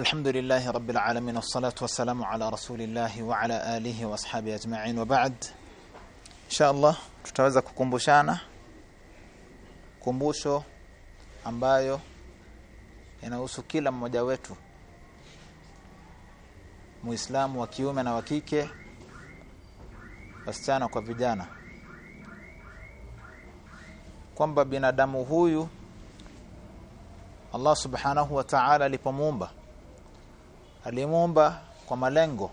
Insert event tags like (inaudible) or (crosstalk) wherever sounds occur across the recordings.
Alhamdulillahi rabbil alamin wassalatu wassalamu ala rasulillah wa ala alihi wa ashabihi ajma'in wa ba'd. Inshallah tutaweza kukumbushana kumbusho ambayo inahusu kila mmoja wetu Muislamu wa kiume na wa kike wasichana kwa vijana kwamba binadamu huyu Allah subhanahu wa ta'ala alipomuumba alimuumba kwa malengo.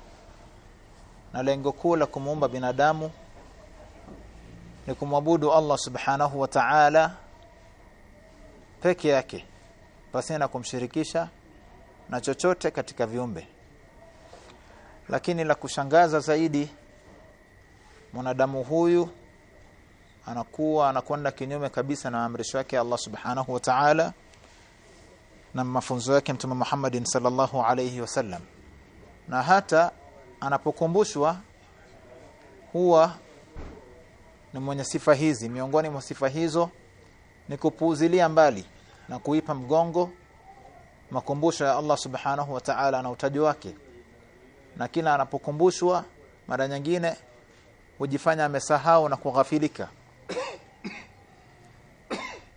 Na lengo kuu la kumuumba binadamu ni kumwabudu Allah subhanahu wa ta'ala peke yake pasina kumshirikisha na chochote katika viumbe. Lakini la kushangaza zaidi mwanadamu huyu anakuwa anakwenda kinyume kabisa na amrisho yake Allah subhanahu wa ta'ala na mafunzo yake mtume Muhammadin sallallahu alayhi wasallam na hata anapokumbushwa huwa ni mwenye sifa hizi miongoni mwa sifa hizo ni kupuuzilia mbali na kuipa mgongo makumbusho ya Allah subhanahu wa ta'ala na utaji wake. Na kila anapokumbushwa mara nyingine hujifanya amesahau na kughafilika. (coughs)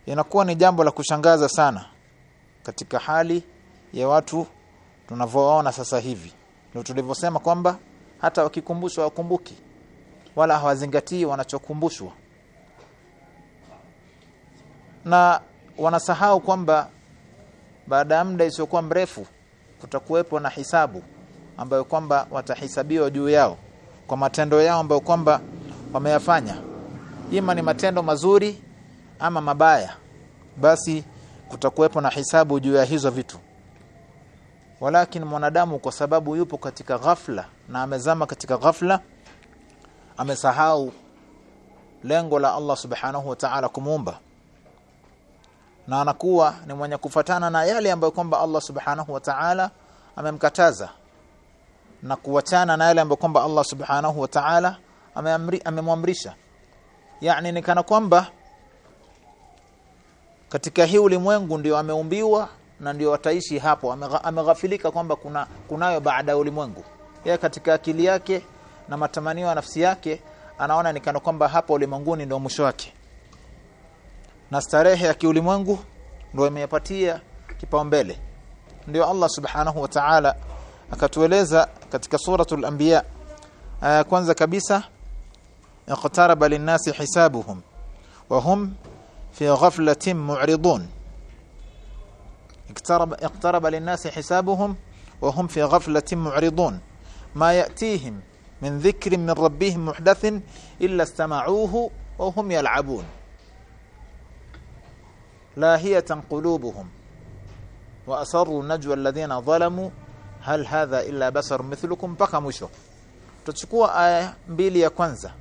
Inakuwa ni jambo la kushangaza sana katika hali ya watu tunavyoona sasa hivi. Ndio tulivyosema kwamba hata wakikumbushwa wakumbuki wala hawazingatii wanachokumbushwa. Na wanasahau kwamba baada ya muda isiyokuwa mrefu kutakuwepo na hisabu ambayo kwamba watahisabiwa juu yao kwa matendo yao ambayo kwamba wameyafanya. Ima ni matendo mazuri ama mabaya basi kutakuwepo na hisabu juu ya hizo vitu. Walakin mwanadamu kwa sababu yupo katika ghafla na amezama katika ghafla amesahau lengo la Allah subhanahu wa ta'ala kumuumba. Na anakuwa ni mwenye kufatana na yale ambayo kwamba Allah subhanahu wa ta'ala amemkataza na kuachana na yale ambayo kwamba Allah subhanahu wa ta'ala amemwamrisha. Yani ni kana kwamba katika hii ulimwengu ndio ameumbiwa na ndio wataishi hapo. Ameghafilika kwamba kuna kunayo baada ya ulimwengu. Yeye katika akili yake na matamanio ya nafsi yake anaona ni kana kwamba hapo ulimwenguni ndio mwisho wake. Na starehe ya kiulimwengu ndio imeyapatia kipaumbele. Ndio Allah subhanahu wa ta'ala akatueleza katika suratul anbiya aya kwanza kabisa iqtaraba linnasi hisabuhum wa hum في غفلة معرضون. اقترب, اقترب للناس حسابهم وهم في غفلة معرضون. ما يأتيهم من ذكر من ربهم محدث إلا استمعوه وهم يلعبون. لاهية قلوبهم. وأسروا نجوى الذين ظلموا. هل هذا إلا بشر مثلكم؟ مشو تتشكوا آية mbili ya kwanza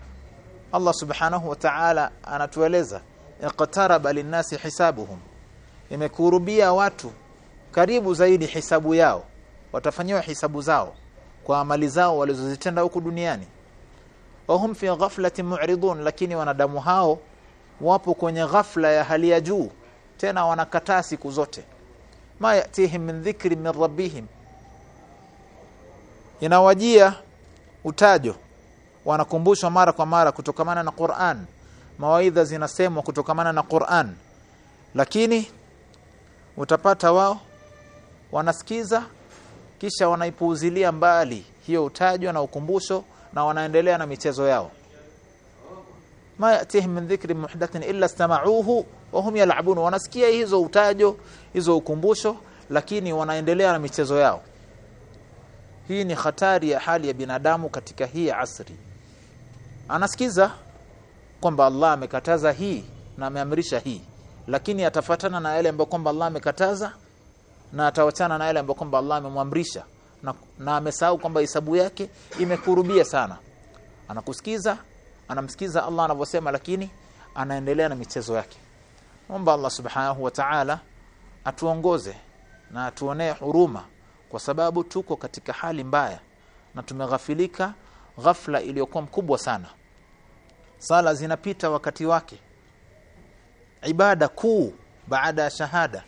Allah subhanahu wa ta'ala anatueleza iqtaraba linnasi hisabuhum. Imekurubia watu karibu zaidi hisabu yao. Watafanyiwa hisabu zao kwa amali zao walizozitenda huku duniani. Wahum fi ghaflatin mu'ridun lakini wanadamu hao wapo kwenye ghafla ya hali ya juu tena wanakataa siku zote. Ma yatihim min dhikri min rabbihim. Inawajia utajo wanakumbushwa mara kwa mara kutokamana na Qur'an mawaidha zinasemwa kutokamana na Qur'an. Lakini utapata wao wanasikiza kisha wanaipuuzilia mbali hiyo utajwa na ukumbusho na wanaendelea na michezo yao. Ma yatihim min dhikri muhdathin illa istama'uhu wa hum yal'abun. Wanasikia hizo utajo hizo ukumbusho lakini wanaendelea na michezo yao. Hii ni hatari ya hali ya binadamu katika hii asri. Anasikiza kwamba Allah amekataza hii na ameamrisha hii. Lakini atafatana na yale ambayo kwamba Allah amekataza na atawachana na yale ambayo kwamba Allah amemwamrisha. Na, na amesahau kwamba hisabu yake imekurubia sana. Anakusikiza anamsikiza Allah anavyosema lakini anaendelea na michezo yake. Omba Allah subhanahu wa ta'ala atuongoze na atuonee huruma kwa sababu tuko katika hali mbaya na tumeghafilika ghafla iliyokuwa mkubwa sana sala zinapita wakati wake. Ibada kuu baada ya shahada.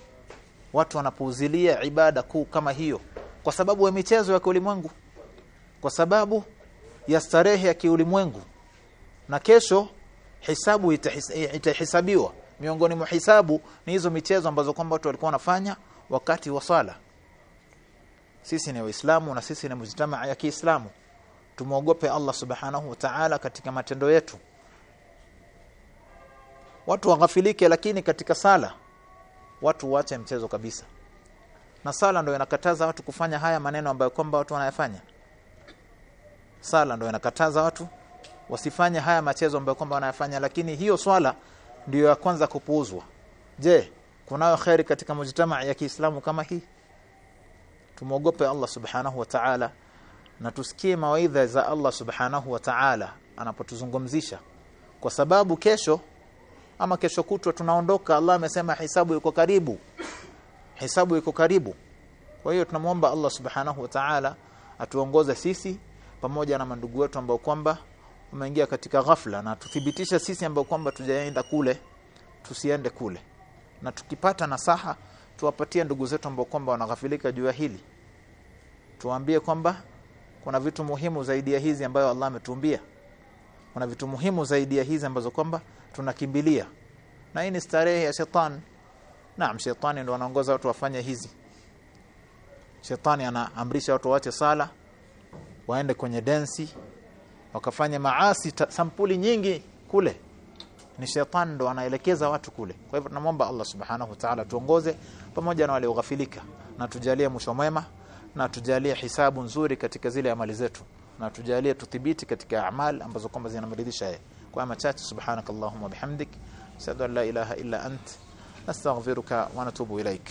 Watu wanapuuzilia ibada kuu kama hiyo. Kwa sababu ya michezo ya kiulimwengu. Kwa sababu ya starehe ya kiulimwengu. Na kesho hisabu itahesabiwa. Miongoni mwa hisabu ni hizo michezo ambazo kwamba watu walikuwa wanafanya wakati wa sala. Sisi ni waislamu na sisi ni mujtamaa ya Kiislamu. Tumuogope Allah subhanahu wa ta'ala katika matendo yetu watu waghafilike lakini katika sala watu waache mchezo kabisa. Na sala ndio inakataza watu kufanya haya maneno ambayo kwamba watu wanayafanya. Sala ndio inakataza watu wasifanye haya machezo ambayo kwamba wanayafanya lakini hiyo swala ndiyo ya kwanza kupuuzwa. Je kunayo khairi katika mujtamaa ya Kiislamu kama hii? Tumuogope Allah subhanahu wa ta'ala na tusikie mawaidha za Allah subhanahu wa ta'ala anapotuzungumzisha. Kwa sababu kesho ama kesho kutwa tunaondoka. Allah amesema hisabu iko karibu. Hisabu iko karibu. Kwa hiyo tunamwomba Allah subhanahu wa ta'ala atuongoze sisi pamoja na mandugu wetu ambao kwamba umeingia katika ghafla na tuthibitisha sisi ambao kwamba tujaenda kule tusiende kule. Na tukipata nasaha tuwapatie ndugu zetu ambao kwamba wanaghafilika juu ya hili. Tuwaambie kwamba kuna vitu muhimu zaidi ya hizi ambayo Allah ametumbia, kuna vitu muhimu zaidi ya hizi ambazo kwamba tunakimbilia. Na hii ni starehe ya shetani. Naam shetani ndio anaongoza watu wafanye hizi. Shetani anaamrisha watu waache sala waende kwenye densi wakafanya maasi sampuli nyingi kule. Ni shetani ndo anaelekeza watu kule. Kwa hivyo tunamwomba Allah subhanahu wa ta'ala tuongoze pamoja na wale ughafilika na tujalie mwisho mwema na tujalie hisabu nzuri katika zile amali zetu. Na tujalie tuthibiti katika amali ambazo kwamba zinamridhisha yeye وأمتات سبحانك اللهم وبحمدك أشهد أن لا إله إلا أنت نستغفرك ونتوب إليك.